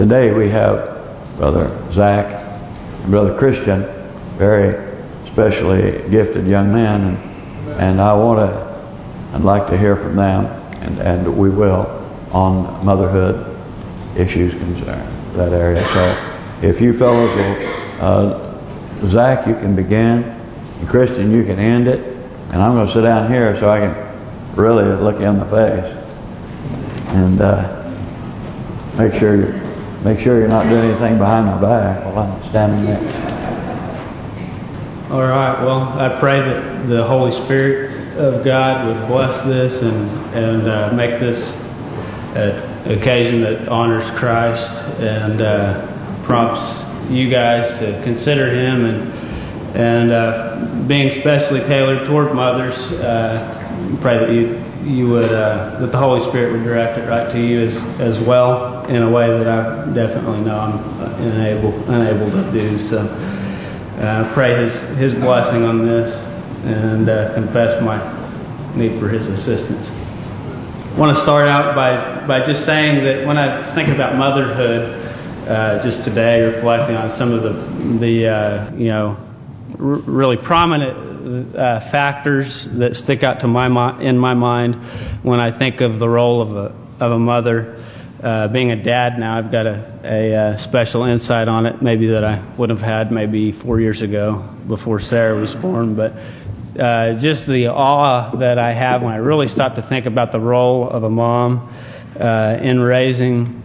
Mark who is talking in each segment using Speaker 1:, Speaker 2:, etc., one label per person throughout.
Speaker 1: today we have Brother Zach and Brother Christian, very specially gifted young men, and, and I want to, I'd like to hear from them, and and we will on motherhood issues concerned that area. So, if you fellows will, uh, Zach, you can begin, and Christian, you can end it, and I'm going to sit down here so I can really look you in the face and uh, make sure you make sure you're not doing anything behind my back while I'm standing there.
Speaker 2: All right. Well, I pray that the Holy Spirit of God would bless this and and uh, make this an occasion that honors Christ and uh, prompts you guys to consider Him and and uh, being especially tailored toward mothers. Uh, pray that you you would uh, that the Holy Spirit would direct it right to you as as well in a way that I definitely know I'm unable unable to do. So uh, pray His His blessing on this and uh, confess my need for His assistance. I want to start out by by just saying that when I think about motherhood, uh, just today reflecting on some of the the uh, you know really prominent uh, factors that stick out to my in my mind when I think of the role of a of a mother. Uh, being a dad now, I've got a, a, uh, special insight on it, maybe that I would have had maybe four years ago before Sarah was born. But uh, just the awe that I have when I really stop to think about the role of a mom uh, in raising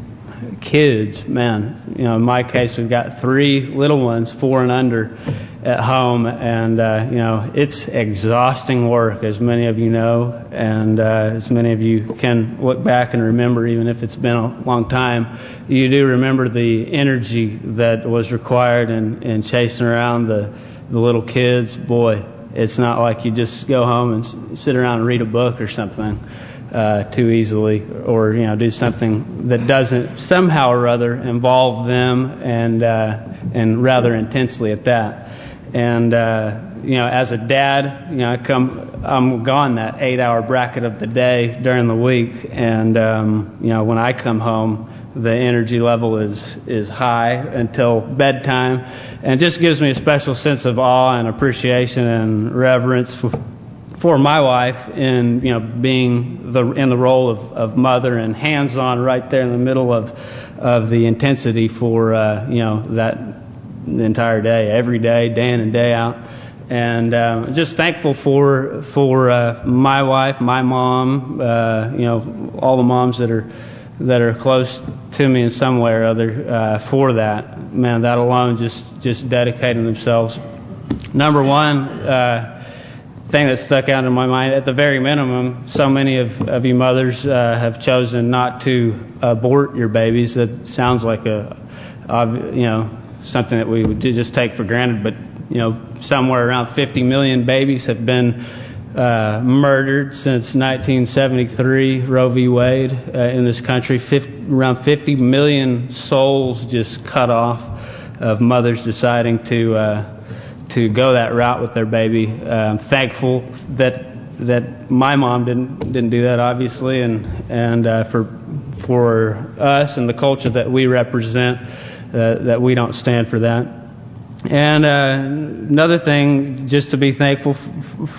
Speaker 2: kids, man, you know, in my case, we've got three little ones, four and under, at home, and uh, you know, it's exhausting work, as many of you know, and uh, as many of you can look back and remember, even if it's been a long time, you do remember the energy that was required in, in chasing around the the little kids. Boy, it's not like you just go home and sit around and read a book or something uh, too easily, or you know, do something that doesn't somehow or other involve them and uh, and rather intensely at that. And uh, you know, as a dad, you know, I come, I'm gone that eight-hour bracket of the day during the week, and um, you know, when I come home, the energy level is is high until bedtime, and just gives me a special sense of awe and appreciation and reverence for for my wife in you know being the in the role of, of mother and hands on right there in the middle of of the intensity for uh, you know that the entire day, every day, day in and day out. And uh, just thankful for for uh, my wife, my mom, uh, you know, all the moms that are that are close to me in some way or other uh, for that. Man, that alone just just dedicating themselves. Number one uh, thing that stuck out in my mind, at the very minimum, so many of, of you mothers uh, have chosen not to abort your babies. That sounds like a, you know, something that we would just take for granted. But, you know, somewhere around 50 million babies have been uh, murdered since 1973, Roe v. Wade, uh, in this country. 50, around 50 million souls just cut off of mothers deciding to uh, to go that route with their baby. I'm thankful that that my mom didn't didn't do that, obviously, and and uh, for for us and the culture that we represent that we don't stand for that. And uh, another thing, just to be thankful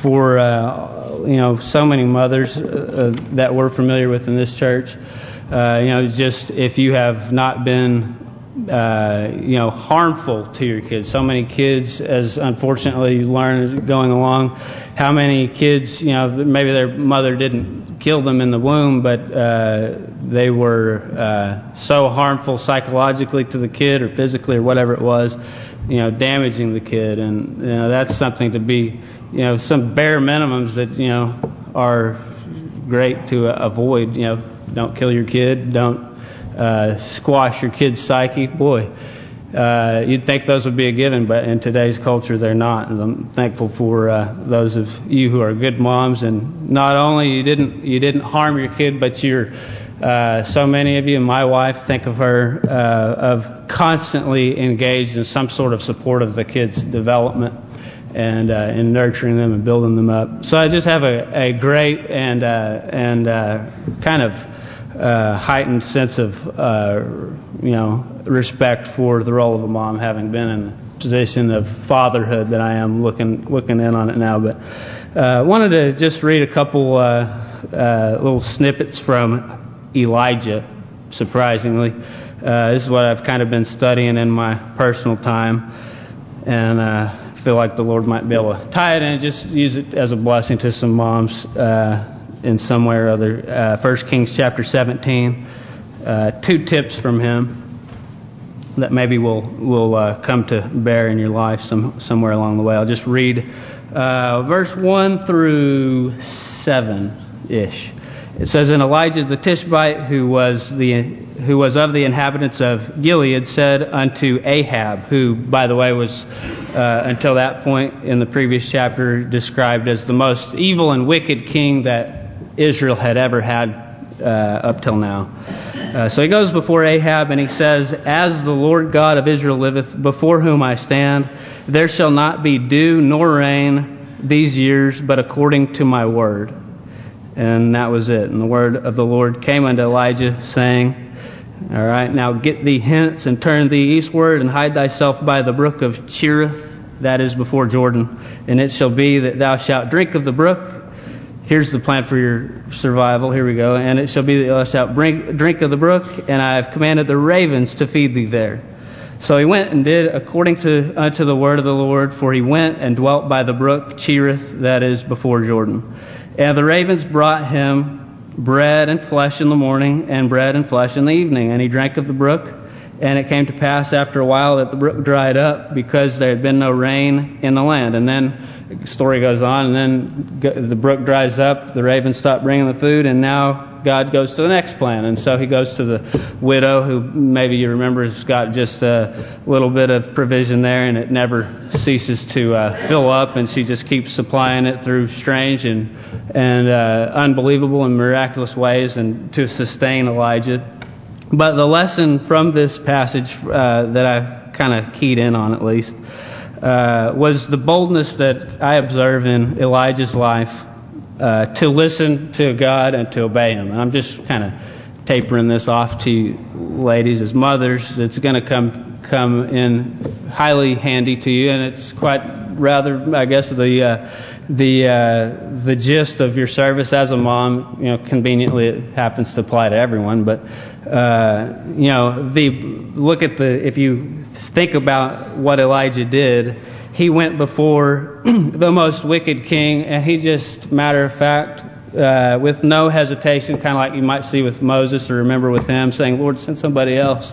Speaker 2: for, uh, you know, so many mothers uh, uh, that we're familiar with in this church. Uh, you know, just if you have not been, uh, you know, harmful to your kids. So many kids, as unfortunately you learn going along, how many kids, you know, maybe their mother didn't kill them in the womb, but uh, they were uh, so harmful psychologically to the kid or physically or whatever it was, you know, damaging the kid. And, you know, that's something to be, you know, some bare minimums that, you know, are great to avoid. You know, don't kill your kid. Don't uh, squash your kid's psyche. Boy, uh, you'd think those would be a given, but in today's culture, they're not. And I'm thankful for uh, those of you who are good moms. And not only you didn't you didn't harm your kid, but you're uh, so many of you and my wife think of her uh, of constantly engaged in some sort of support of the kids' development and uh, in nurturing them and building them up. So I just have a, a great and uh, and uh, kind of uh, heightened sense of, uh, you know, respect for the role of a mom, having been in the position of fatherhood that I am looking looking in on it now. But uh, wanted to just read a couple uh, uh, little snippets from Elijah, surprisingly. Uh, this is what I've kind of been studying in my personal time, and uh, feel like the Lord might be able to tie it in and just use it as a blessing to some moms in some way or other. Uh, 1 Kings chapter 17, uh, two tips from him that maybe will will uh, come to bear in your life some somewhere along the way. I'll just read uh, verse 1 through 7-ish. It says, "And Elijah the Tishbite, who was the who was of the inhabitants of Gilead, said unto Ahab, who, by the way, was uh, until that point in the previous chapter described as the most evil and wicked king that Israel had ever had uh, up till now. Uh, so he goes before Ahab and he says, As the Lord God of Israel liveth, before whom I stand, there shall not be dew nor rain these years, but according to my word. And that was it. And the word of the Lord came unto Elijah, saying, All right, now get thee hence and turn thee eastward and hide thyself by the brook of Cherith, that is before Jordan. And it shall be that thou shalt drink of the brook. Here's the plan for your survival. Here we go. And it shall be uh, that thou shalt drink of the brook, and I have commanded the ravens to feed thee there. So he went and did according to unto the word of the Lord, for he went and dwelt by the brook Cherith, that is before Jordan. And the ravens brought him bread and flesh in the morning, and bread and flesh in the evening. And he drank of the brook. And it came to pass after a while that the brook dried up, because there had been no rain in the land. And then the story goes on, and then the brook dries up, the ravens stop bringing the food, and now God goes to the next plan. And so he goes to the widow, who maybe you remember has got just a little bit of provision there, and it never ceases to uh, fill up, and she just keeps supplying it through strange and and uh, unbelievable and miraculous ways, and to sustain Elijah. But the lesson from this passage uh, that I kind of keyed in on at least uh, was the boldness that I observe in Elijah's life uh, to listen to God and to obey Him. And I'm just kind of tapering this off to ladies as mothers. It's going to come come in highly handy to you, and it's quite rather, I guess, the uh, the uh, the gist of your service as a mom. You know, conveniently it happens to apply to everyone, but uh, you know, the look at the if you think about what Elijah did, he went before the most wicked king, and he just matter of fact. Uh, with no hesitation, kind of like you might see with Moses or remember with him, saying, Lord, send somebody else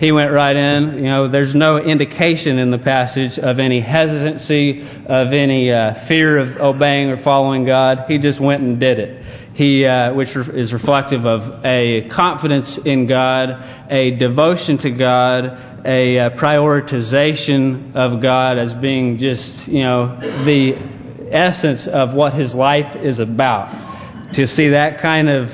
Speaker 2: he went right in. You know, there's no indication in the passage of any hesitancy, of any uh, fear of obeying or following God. He just went and did it. He, uh, which is reflective of a confidence in God, a devotion to God, a uh, prioritization of God as being just, you know, the essence of what his life is about. To see that kind of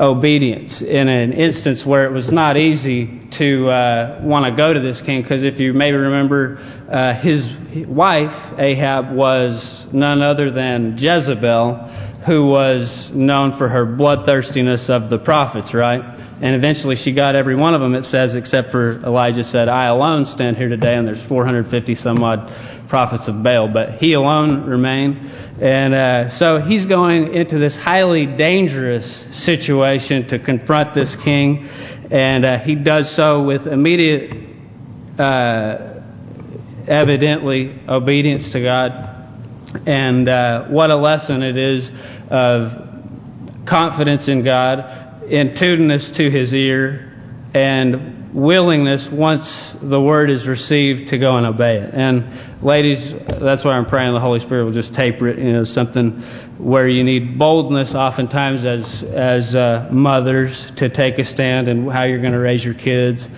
Speaker 2: obedience in an instance where it was not easy to uh, want to go to this king because if you maybe remember, uh, his wife, Ahab, was none other than Jezebel, who was known for her bloodthirstiness of the prophets, right? And eventually she got every one of them, it says, except for Elijah said, I alone stand here today, and there's 450 some odd prophets of Baal, but he alone remained. And uh, so he's going into this highly dangerous situation to confront this king. And uh, he does so with immediate, uh, evidently, obedience to God. And uh, what a lesson it is of confidence in God, intentness to His ear, and willingness once the word is received to go and obey it. And ladies, that's why I'm praying the Holy Spirit will just taper it. You know, something where you need boldness oftentimes as as uh, mothers to take a stand and how you're going to raise your kids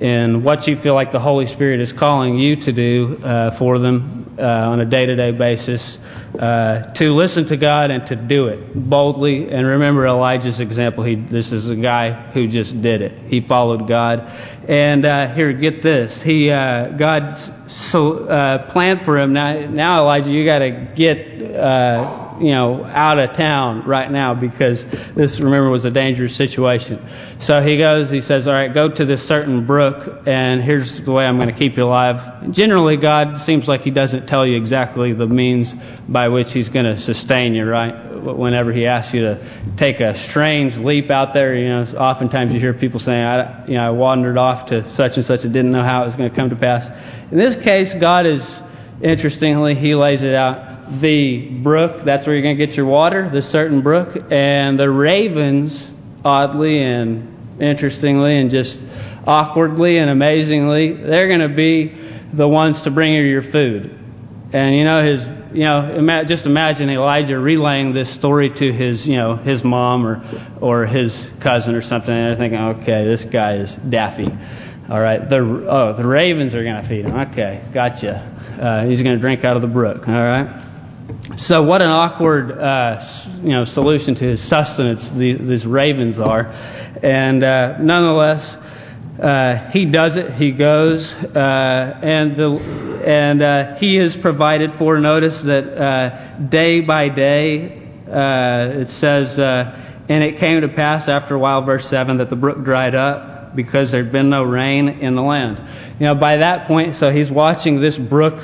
Speaker 2: and what you feel like the Holy Spirit is calling you to do uh, for them on a day-to-day -day basis uh, to listen to God and to do it boldly. And remember Elijah's example. He this is a guy who just did it. He followed God. And uh, here get this. He uh, God so planned for him. Now now Elijah you got to get you know, out of town right now because this, remember, was a dangerous situation. So he goes, he says, all right, go to this certain brook, and here's the way I'm going to keep you alive. Generally, God seems like he doesn't tell you exactly the means by which he's going to sustain you, right? Whenever he asks you to take a strange leap out there, you know, oftentimes you hear people saying, I, you know, I wandered off to such and such and didn't know how it was going to come to pass. In this case, God is, interestingly, he lays it out the brook, that's where you're going to get your water, the certain brook, and the ravens, oddly and interestingly and just awkwardly and amazingly, they're going to be the ones to bring you your food. And you know his, you know, just imagine Elijah relaying this story to his, you know, his mom or or his cousin or something, and they're thinking, okay, this guy is daffy. All right, the oh the ravens are going to feed him. Okay, gotcha. Uh, he's going to drink out of the brook. All right. So what an awkward, uh, you know, solution to his sustenance these, these ravens are, and uh, nonetheless, uh, he does it. He goes, uh, and the and uh, he is provided for. Notice that uh, day by day, it says, and it came to pass after a while, verse seven, that the brook dried up because there had been no rain in the land you know, by that point, so he's watching this brook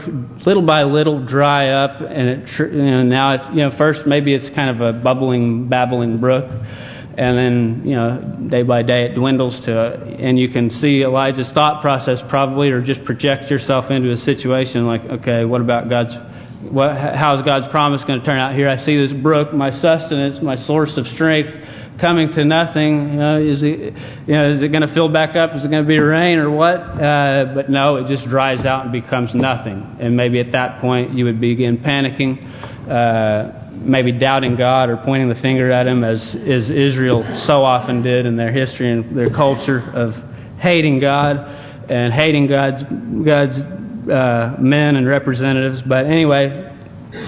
Speaker 2: little by little dry up, and it, you know, now it's, you know, first maybe it's kind of a bubbling, babbling brook, and then, you know, day by day it dwindles to, and you can see Elijah's thought process probably, or just project yourself into a situation like, okay, what about God's, what, how's God's promise going to turn out here? I see this brook, my sustenance, my source of strength, coming to nothing. You know, is it, you know, is it going to fill back up? Is it going to be rain or what? Uh, but no, it just dries out and becomes nothing. And maybe at that point you would begin panicking, uh, maybe doubting God or pointing the finger at Him, as as Israel so often did in their history and their culture of hating God and hating God's God's uh, men and representatives. But anyway,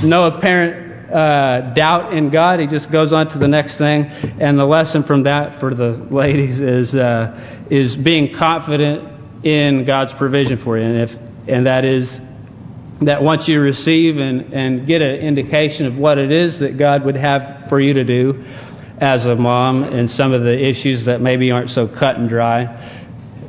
Speaker 2: no apparent uh, doubt in God. He just goes on to the next thing. And the lesson from that for the ladies is uh, is being confident in God's provision for you. And if and that is that once you receive and, and get an indication of what it is that God would have for you to do as a mom and some of the issues that maybe aren't so cut and dry,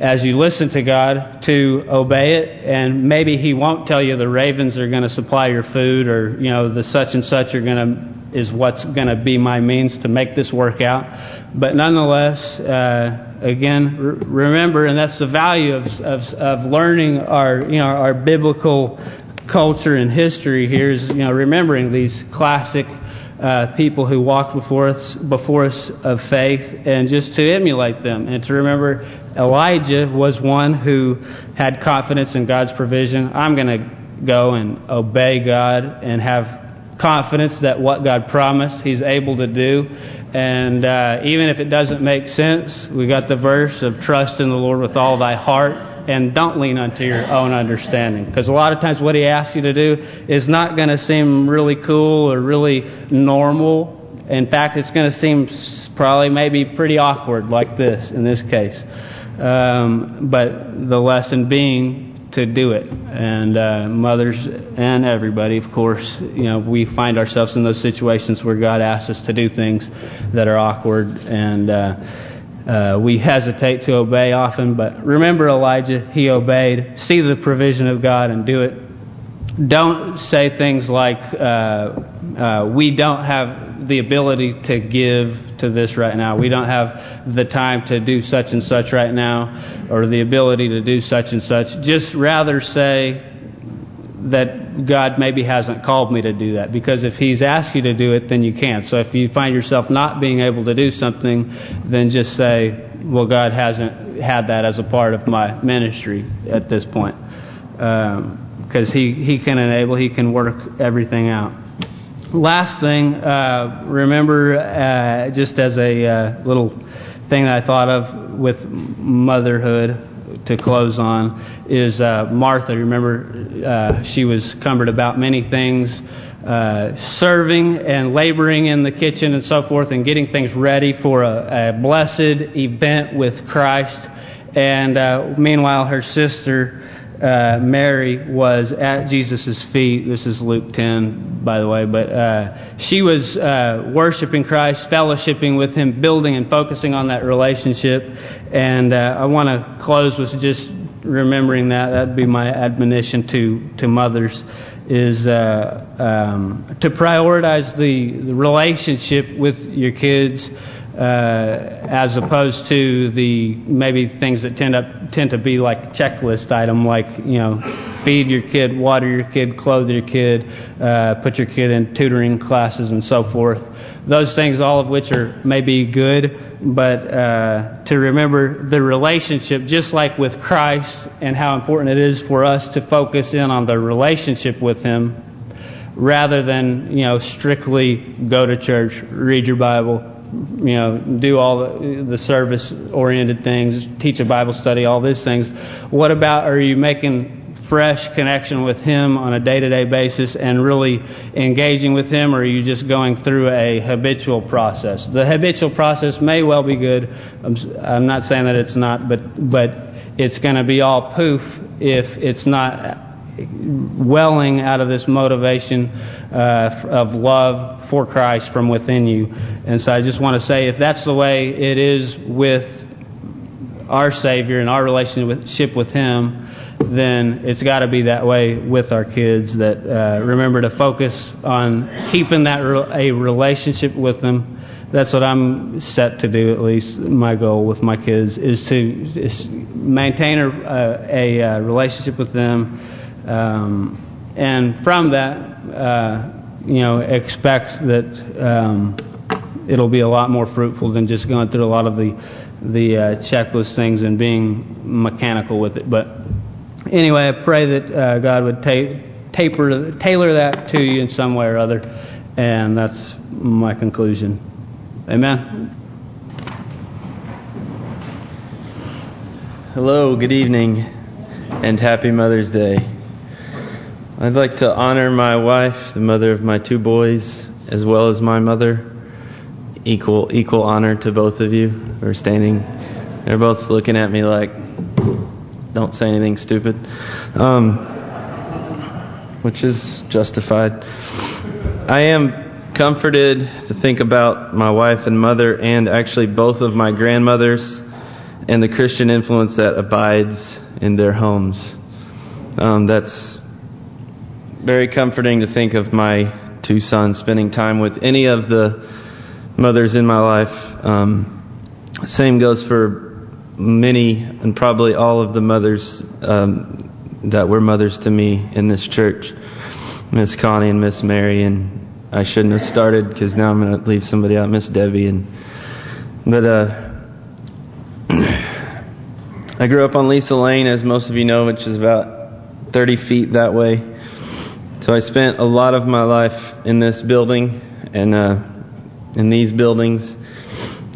Speaker 2: as you listen to God to obey it. And maybe he won't tell you the ravens are going to supply your food or you know the such and such are going to is what's going to be my means to make this work out. But nonetheless uh, again remember and that's the value of, of of learning our you know our biblical culture and history here is you know remembering these classic uh, people who walked before us, before us of faith and just to emulate them and to remember Elijah was one who had confidence in God's provision. I'm going to go and obey God and have confidence that what God promised He's able to do. And uh, even if it doesn't make sense, we got the verse of trust in the Lord with all thy heart and don't lean unto your own understanding. Because a lot of times what he asks you to do is not going to seem really cool or really normal. In fact, it's going to seem probably maybe pretty awkward like this in this case. Um, but the lesson being to do it. And uh, mothers and everybody, of course, you know, we find ourselves in those situations where God asks us to do things that are awkward and uh, uh, we hesitate to obey often, but remember Elijah, he obeyed. See the provision of God and do it. Don't say things like, uh, uh, we don't have the ability to give to this right now. We don't have the time to do such and such right now, or the ability to do such and such. Just rather say that God maybe hasn't called me to do that. Because if He's asked you to do it, then you can't. So if you find yourself not being able to do something, then just say, well, God hasn't had that as a part of my ministry at this point. Because um, He He can enable, He can work everything out. Last thing, uh, remember, uh, just as a uh, little thing I thought of with motherhood, to close on is uh, Martha. Remember, uh, she was cumbered about many things, uh, serving and laboring in the kitchen and so forth, and getting things ready for a, a blessed event with Christ. And uh, meanwhile, her sister uh, Mary was at Jesus' feet. This is Luke 10, by the way. But uh, she was uh, worshiping Christ, fellowshipping with Him, building and focusing on that relationship. And uh, I want to close with just remembering that. That'd be my admonition to, to mothers is uh, um, to prioritize the, the relationship with your kids as opposed to the maybe things that tend up tend to be like a checklist item, like you know, feed your kid, water your kid, clothe your kid, uh, put your kid in tutoring classes, and so forth. Those things, all of which are maybe good, but uh, to remember the relationship, just like with Christ, and how important it is for us to focus in on the relationship with Him, rather than you know strictly go to church, read your Bible, you know, do all the, the service-oriented things, teach a Bible study, all these things. What about are you making fresh connection with Him on a day-to-day -day basis and really engaging with Him, or are you just going through a habitual process? The habitual process may well be good. I'm, I'm not saying that it's not, but but it's going to be all poof if it's not welling out of this motivation uh, of love for Christ from within you. And so I just want to say, if that's the way it is with our Savior and our relationship with Him, then it's got to be that way with our kids. That uh, remember to focus on keeping that re a relationship with them. That's what I'm set to do. At least my goal with my kids is to is maintain a, a, a relationship with them, um, and from that, uh, you know, expect that um, it'll be a lot more fruitful than just going through a lot of the the uh, checklist things and being mechanical with it. But anyway, I pray that uh, God would ta taper, tailor that to you in some way or other, and that's my conclusion. Amen.
Speaker 3: Hello, good evening, and happy Mother's Day. I'd like to honor my wife, the mother of my two boys, as well as my mother. Equal equal honor to both of you who are standing. They're both looking at me like, don't say anything stupid. Um, which is justified. I am comforted to think about my wife and mother and actually both of my grandmothers and the Christian influence that abides in their homes. Um, that's very comforting to think of my two sons spending time with any of the mothers in my life. Um, same goes for many and probably all of the mothers um, that were mothers to me in this church. Miss Connie and Miss Mary and I shouldn't have started because now I'm going to leave somebody out, Miss Debbie. and But uh, I grew up on Lisa Lane, as most of you know, which is about 30 feet that way. So I spent a lot of my life in this building and uh, in these buildings.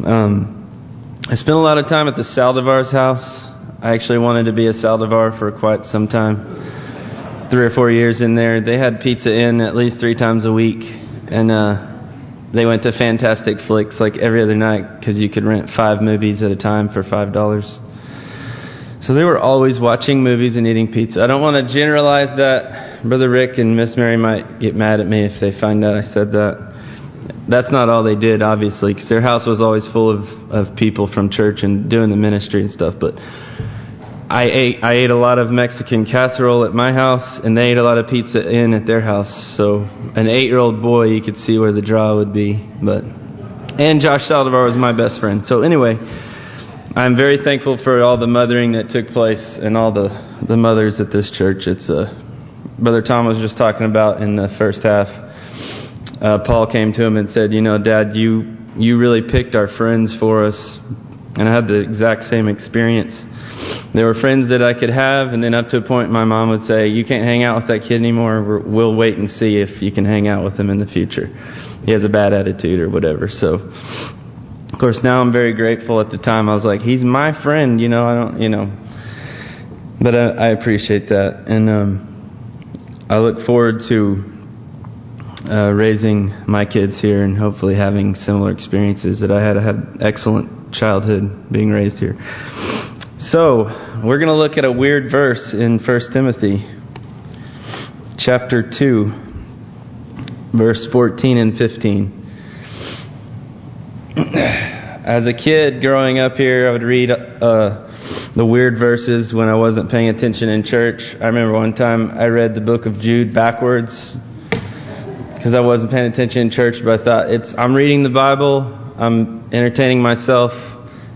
Speaker 3: Um, I spent a lot of time at the Saldivar's house. I actually wanted to be a Saldivar for quite some time. Three or four years in there. They had Pizza Inn at least three times a week. And uh, they went to Fantastic Flicks like every other night because you could rent five movies at a time for $5. So they were always watching movies and eating pizza. I don't want to generalize that. Brother Rick and Miss Mary might get mad at me if they find out I said that. That's not all they did, obviously, because their house was always full of, of people from church and doing the ministry and stuff. But I ate I ate a lot of Mexican casserole at my house, and they ate a lot of Pizza Inn at their house. So an eight-year-old boy, you could see where the draw would be. But And Josh Saldivar was my best friend. So anyway... I'm very thankful for all the mothering that took place and all the the mothers at this church. It's uh, Brother Tom was just talking about in the first half. Uh, Paul came to him and said, "You know, Dad, you you really picked our friends for us." And I had the exact same experience. There were friends that I could have, and then up to a point, my mom would say, "You can't hang out with that kid anymore. We'll wait and see if you can hang out with him in the future. He has a bad attitude or whatever." So of course, now I'm very grateful. At the time, I was like, he's my friend, you know, I don't, you know. But I, I appreciate that. And um, I look forward to uh, raising my kids here and hopefully having similar experiences that I had. I had excellent childhood being raised here. So, we're going to look at a weird verse in 1 Timothy chapter 2 verse 14 and 15. As a kid growing up here, I would read uh, the weird verses when I wasn't paying attention in church. I remember one time I read the book of Jude backwards because I wasn't paying attention in church, but I thought it's I'm reading the Bible, I'm entertaining myself,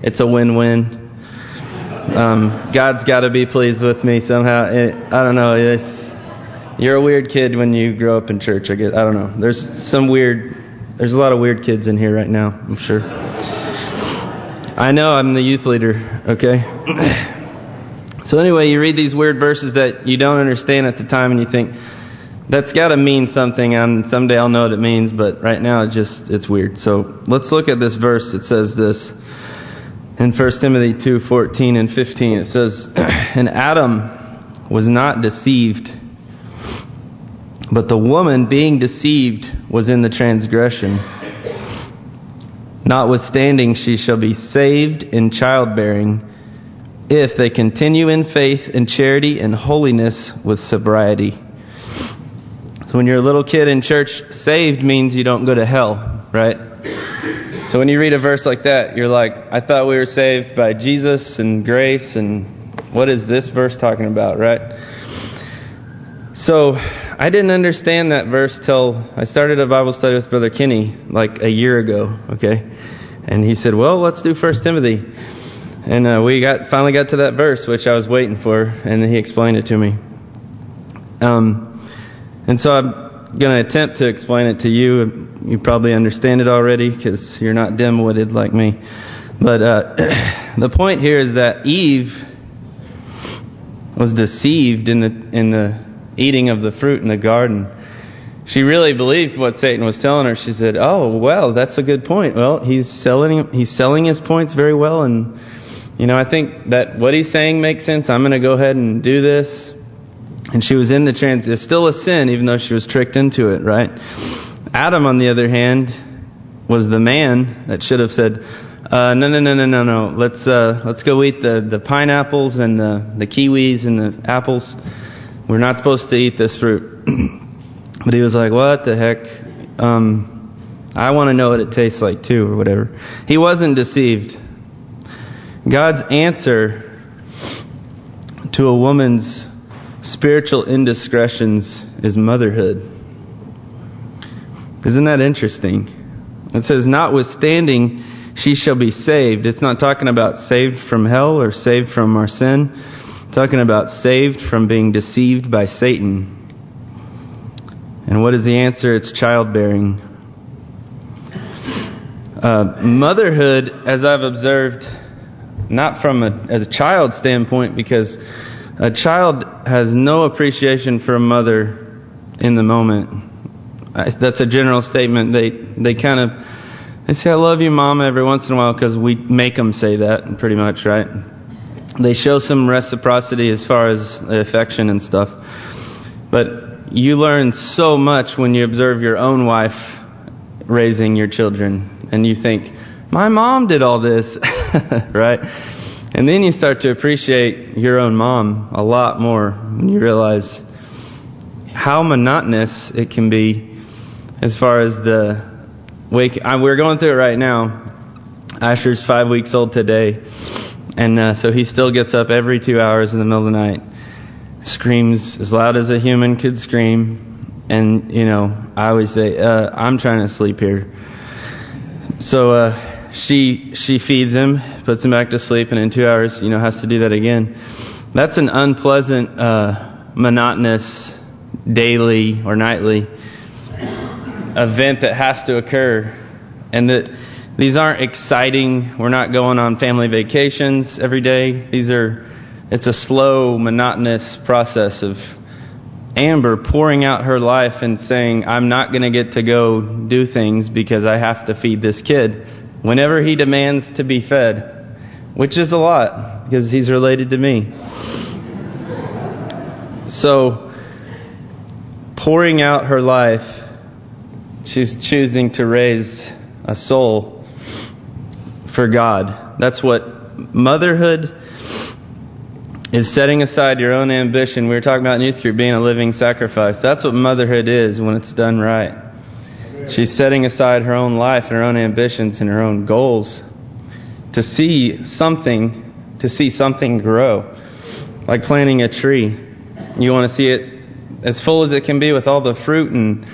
Speaker 3: it's a win-win. Um, God's got to be pleased with me somehow. I don't know. It's, you're a weird kid when you grow up in church. I guess I don't know. There's some weird. There's a lot of weird kids in here right now. I'm sure. I know I'm the youth leader. Okay. so anyway, you read these weird verses that you don't understand at the time, and you think that's got to mean something, and someday I'll know what it means. But right now, it just it's weird. So let's look at this verse. It says this in 1 Timothy 2:14 and 15 it says and Adam was not deceived but the woman being deceived was in the transgression notwithstanding she shall be saved in childbearing if they continue in faith and charity and holiness with sobriety so when you're a little kid in church saved means you don't go to hell right so when you read a verse like that, you're like, I thought we were saved by Jesus and grace, and what is this verse talking about, right? So I didn't understand that verse till I started a Bible study with Brother Kenny like a year ago, okay? And he said, well, let's do First Timothy. And uh, we got finally got to that verse, which I was waiting for, and he explained it to me. Um, and so I'm going to attempt to explain it to you you probably understand it already because you're not dim-witted like me. But uh, the point here is that Eve was deceived in the in the eating of the fruit in the garden. She really believed what Satan was telling her. She said, "Oh, well, that's a good point. Well, he's selling he's selling his points very well, and you know, I think that what he's saying makes sense. I'm going to go ahead and do this." And she was in the trans. It's still a sin, even though she was tricked into it, right? Adam, on the other hand, was the man that should have said, uh, "No, no, no, no, no, no. Let's uh, let's go eat the the pineapples and the the kiwis and the apples. We're not supposed to eat this fruit." but he was like, "What the heck? Um, I want to know what it tastes like too, or whatever." He wasn't deceived. God's answer to a woman's spiritual indiscretions is motherhood. Isn't that interesting? It says, notwithstanding, she shall be saved. It's not talking about saved from hell or saved from our sin. Talking about saved from being deceived by Satan. And what is the answer? It's childbearing. Uh, motherhood, as I've observed, not from a, as a child standpoint, because a child has no appreciation for a mother in the moment that's a general statement. They they kind of they say I love you, mom, every once in a while because we make them say that, pretty much, right? They show some reciprocity as far as affection and stuff. But you learn so much when you observe your own wife raising your children, and you think, my mom did all this, right? And then you start to appreciate your own mom a lot more when you realize how monotonous it can be as far as the wake. we're going through it right now. Asher's five weeks old today. And uh, so he still gets up every two hours in the middle of the night. Screams as loud as a human could scream. And, you know, I always say, uh, I'm trying to sleep here. So uh, she she feeds him, puts him back to sleep, and in two hours, you know, has to do that again. That's an unpleasant, uh, monotonous, daily or nightly event that has to occur. And that these aren't exciting. We're not going on family vacations every day. These are, it's a slow, monotonous process of Amber pouring out her life and saying, I'm not going to get to go do things because I have to feed this kid. Whenever he demands to be fed, which is a lot because he's related to me. So, pouring out her life She's choosing to raise a soul for God. That's what motherhood is setting aside your own ambition. We were talking about in youth group being a living sacrifice. That's what motherhood is when it's done right. She's setting aside her own life and her own ambitions and her own goals to see something, to see something grow. Like planting a tree. You want to see it as full as it can be with all the fruit and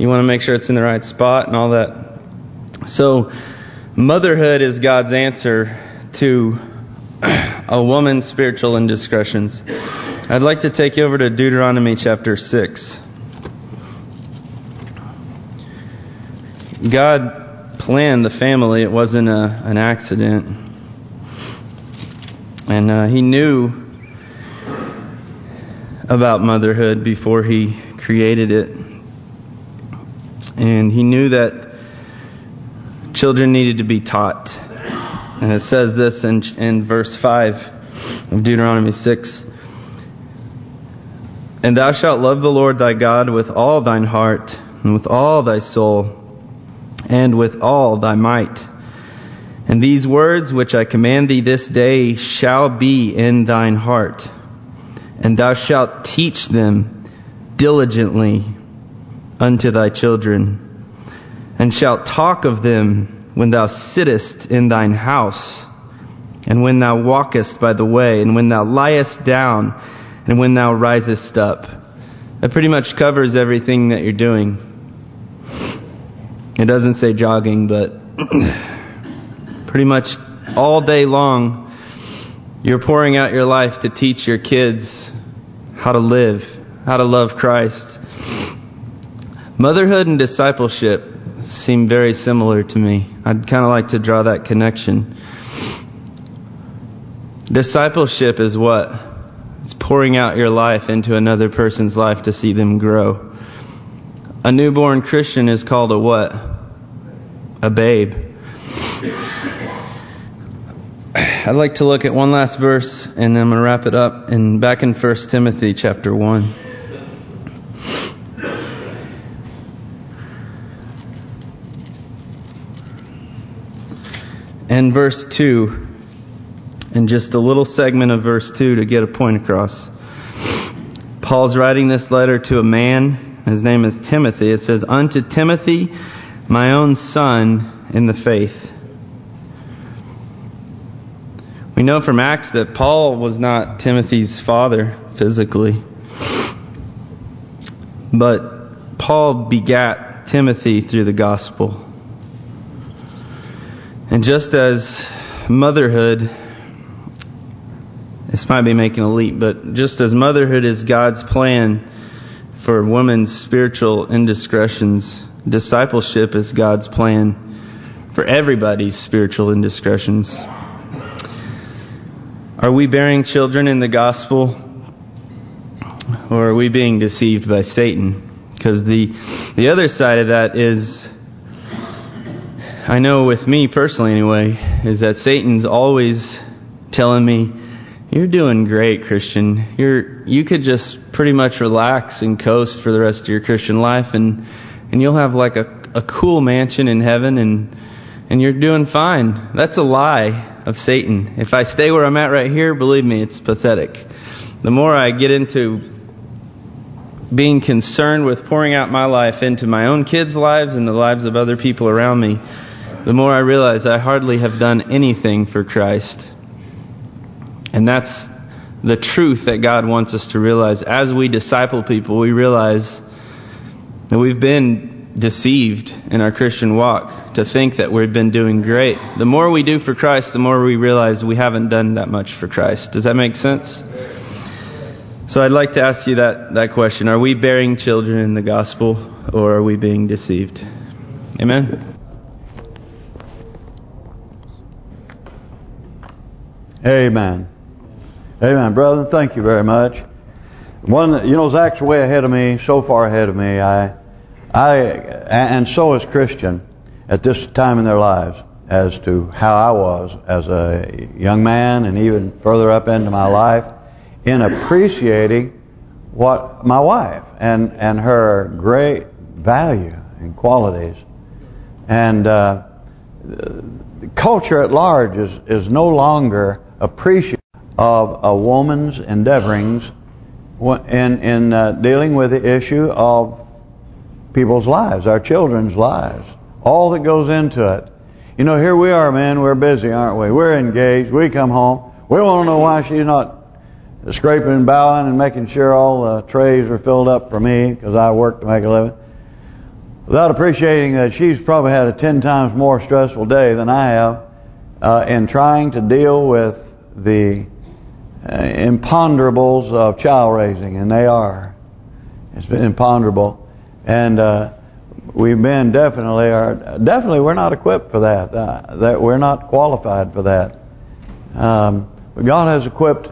Speaker 3: you want to make sure it's in the right spot and all that. So motherhood is God's answer to a woman's spiritual indiscretions. I'd like to take you over to Deuteronomy chapter 6. God planned the family. It wasn't a, an accident. And uh, He knew about motherhood before He created it. And He knew that children needed to be taught. And it says this in, in verse 5 of Deuteronomy 6. And thou shalt love the Lord thy God with all thine heart, and with all thy soul, and with all thy might. And these words which I command thee this day shall be in thine heart, and thou shalt teach them diligently unto thy children, and shalt talk of them when thou sittest in thine house, and when thou walkest by the way, and when thou liest down, and when thou risest up. That pretty much covers everything that you're doing. It doesn't say jogging, but pretty much all day long, you're pouring out your life to teach your kids how to live, how to love Christ. Motherhood and discipleship seem very similar to me. I'd kind of like to draw that connection. Discipleship is what? It's pouring out your life into another person's life to see them grow. A newborn Christian is called a what? A babe. I'd like to look at one last verse and then I'm going to wrap it up in back in 1 Timothy chapter 1. And verse 2 and just a little segment of verse 2 to get a point across. Paul's writing this letter to a man. His name is Timothy. It says, Unto Timothy, my own son in the faith. We know from Acts that Paul was not Timothy's father physically. But Paul begat Timothy through the gospel. And just as motherhood, this might be making a leap, but just as motherhood is God's plan for women's spiritual indiscretions, discipleship is God's plan for everybody's spiritual indiscretions. Are we bearing children in the gospel or are we being deceived by Satan? Because the the other side of that is I know with me personally anyway, is that Satan's always telling me, you're doing great, Christian. You're you could just pretty much relax and coast for the rest of your Christian life and and you'll have like a a cool mansion in heaven and and you're doing fine. That's a lie of Satan. If I stay where I'm at right here, believe me, it's pathetic. The more I get into being concerned with pouring out my life into my own kids' lives and the lives of other people around me, the more I realize I hardly have done anything for Christ. And that's the truth that God wants us to realize. As we disciple people, we realize that we've been deceived in our Christian walk to think that we've been doing great. The more we do for Christ, the more we realize we haven't done that much for Christ. Does that make sense? So I'd like to ask you that, that question. Are we bearing children in the gospel or are we being deceived? Amen?
Speaker 1: Amen. Amen. Brother, thank you very much. One, you know, Zach's way ahead of me, so far ahead of me. I, I, and so is Christian at this time in their lives as to how I was as a young man and even further up into my life in appreciating what my wife and and her great value and qualities and uh, the culture at large is is no longer appreciating of a woman's endeavorings in in uh, dealing with the issue of people's lives, our children's lives, all that goes into it. You know, here we are, man. We're busy, aren't we? We're engaged. We come home. We want to know why she's not scraping and bowing and making sure all the trays are filled up for me because I work to make a living. Without appreciating that she's probably had a ten times more stressful day than I have uh, in trying to deal with the uh, imponderables of child raising, and they are. It's been imponderable, and uh, we've been definitely are definitely we're not equipped for that. Uh, that we're not qualified for that. Um, but God has equipped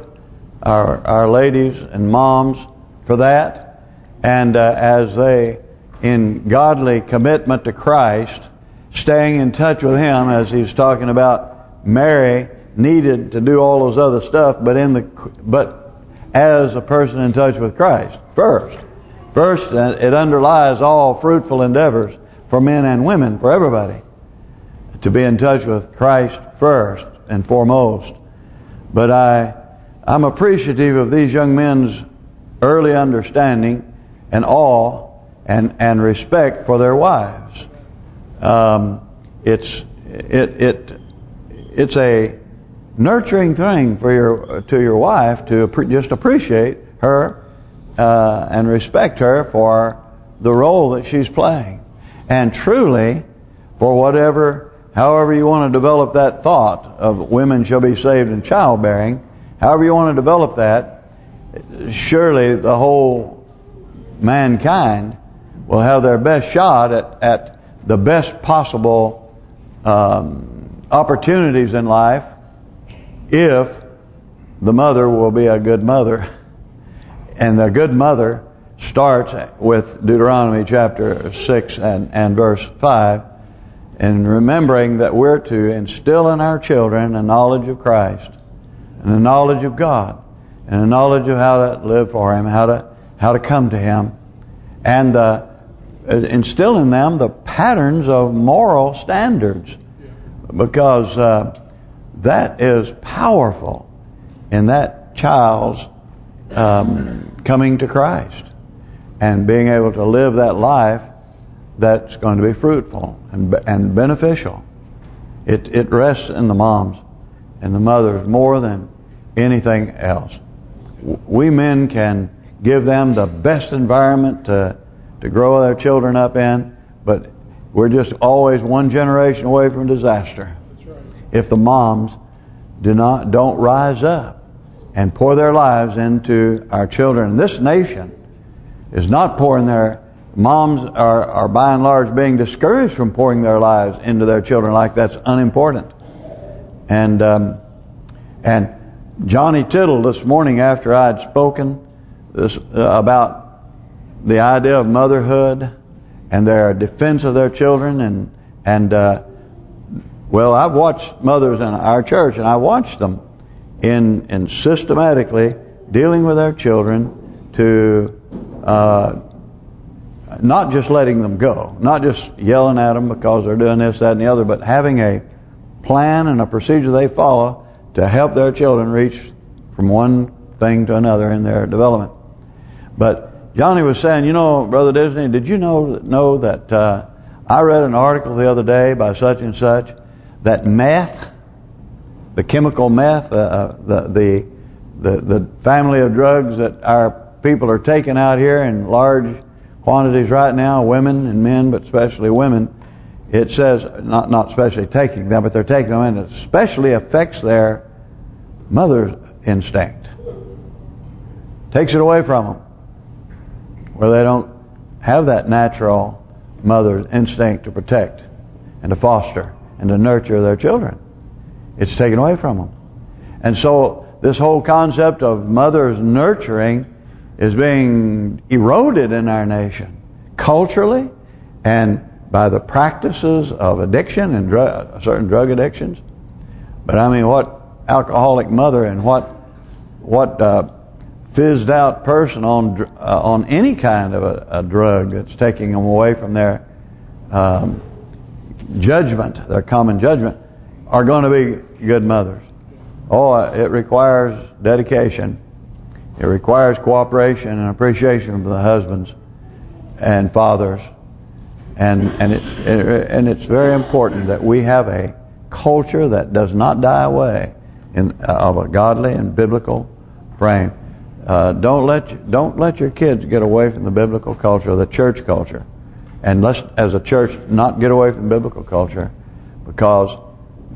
Speaker 1: our our ladies and moms for that, and uh, as they in godly commitment to Christ, staying in touch with Him, as He's talking about Mary needed to do all those other stuff, but in the but as a person in touch with Christ first. First, uh, it underlies all fruitful endeavors for men and women, for everybody, to be in touch with Christ first and foremost. But I, I'm appreciative of these young men's early understanding and awe and and respect for their wives. Um, it's it it it's a nurturing thing for your to your wife to just appreciate her uh, and respect her for the role that she's playing, and truly, for whatever, however you want to develop that thought of women shall be saved in childbearing, however you want to develop that, surely the whole mankind will have their best shot at at the best possible um, opportunities in life if the mother will be a good mother. And the good mother starts with Deuteronomy chapter 6 and, and verse 5. And remembering that we're to instill in our children a knowledge of Christ. And a knowledge of God. And a knowledge of how to live for Him. How to how to come to Him. And uh, instill in them the patterns of moral standards. Because... Uh, that is powerful in that child's um, coming to Christ and being able to live that life that's going to be fruitful and and beneficial. It it rests in the moms and the mothers more than anything else. We men can give them the best environment to to grow their children up in, but we're just always one generation away from disaster if the moms do not don't rise up and pour their lives into our children. This nation is not pouring their moms are are by and large being discouraged from pouring their lives into their children like that's unimportant. And um, and Johnny Tittle this morning after I had spoken this uh, about the idea of motherhood and their defense of their children and and uh, well, I've watched mothers in our church, and I watched them in in systematically dealing with their children to uh, not just letting them go, not just yelling at them because they're doing this, that, and the other, but having a plan and a procedure they follow to help their children reach from one thing to another in their development. But Johnny was saying, you know, Brother Disney, did you know know that uh, I read an article the other day by such and such that meth, the chemical meth, uh, uh, the, the the the family of drugs that our people are taking out here in large quantities right now, women and men, but especially women, it says, not not especially taking them, but they're taking them, and it especially affects their mother's instinct. Takes it away from them. Where they don't have that natural mother's instinct to protect and to foster and to nurture their children. It's taken away from them. And so this whole concept of mothers nurturing is being eroded in our nation culturally and by the practices of addiction and drug, certain drug addictions. But I mean, what alcoholic mother and what what uh, fizzed out person on uh, on any kind of a, a, drug that's taking them away from their um, judgment, their common judgment, are going to be good mothers. Oh, it requires dedication. It requires cooperation and appreciation from the husbands and fathers. And and it, and it's very important that we have a culture that does not die away in of a godly and biblical frame. Uh, don't let don't let your kids get away from the biblical culture, the church culture, and let's as a church not get away from biblical culture, because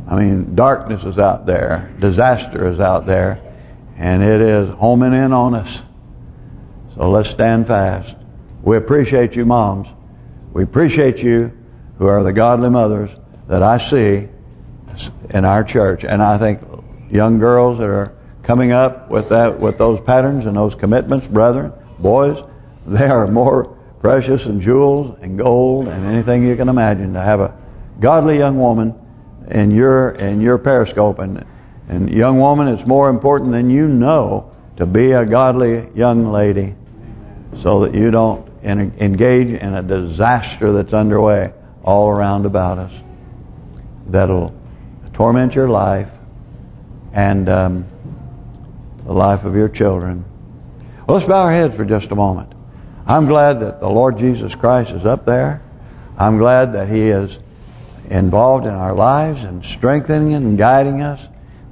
Speaker 1: I mean darkness is out there, disaster is out there, and it is homing in on us. So let's stand fast. We appreciate you, moms. We appreciate you, who are the godly mothers that I see in our church, and I think young girls that are coming up with that with those patterns and those commitments, brethren, boys, they are more precious and jewels and gold and anything you can imagine to have a godly young woman in your in your periscope and and young woman it's more important than you know to be a godly young lady so that you don't engage in a disaster that's underway all around about us that'll torment your life and um, the life of your children. Well, let's bow our heads for just a moment. I'm glad that the Lord Jesus Christ is up there. I'm glad that He is involved in our lives and strengthening and guiding us.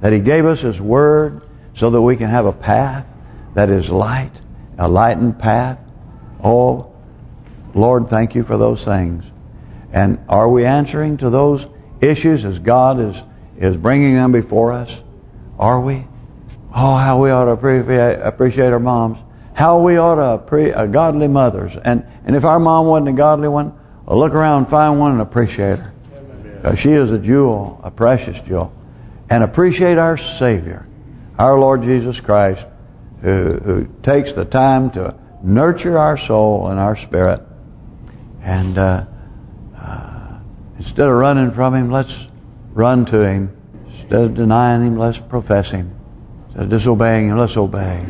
Speaker 1: That He gave us His Word so that we can have a path that is light, a lightened path. Oh, Lord, thank you for those things. And are we answering to those issues as God is is bringing them before us? Are we? Oh, how we ought to appreciate, appreciate our moms. How we ought to appreciate uh, godly mothers. And and if our mom wasn't a godly one, well, look around find one and appreciate her. Because she is a jewel, a precious jewel. And appreciate our Savior, our Lord Jesus Christ, who, who takes the time to nurture our soul and our spirit. And uh, uh, instead of running from Him, let's run to Him. Instead of denying Him, let's profess Him. Instead of disobeying Him, let's obey.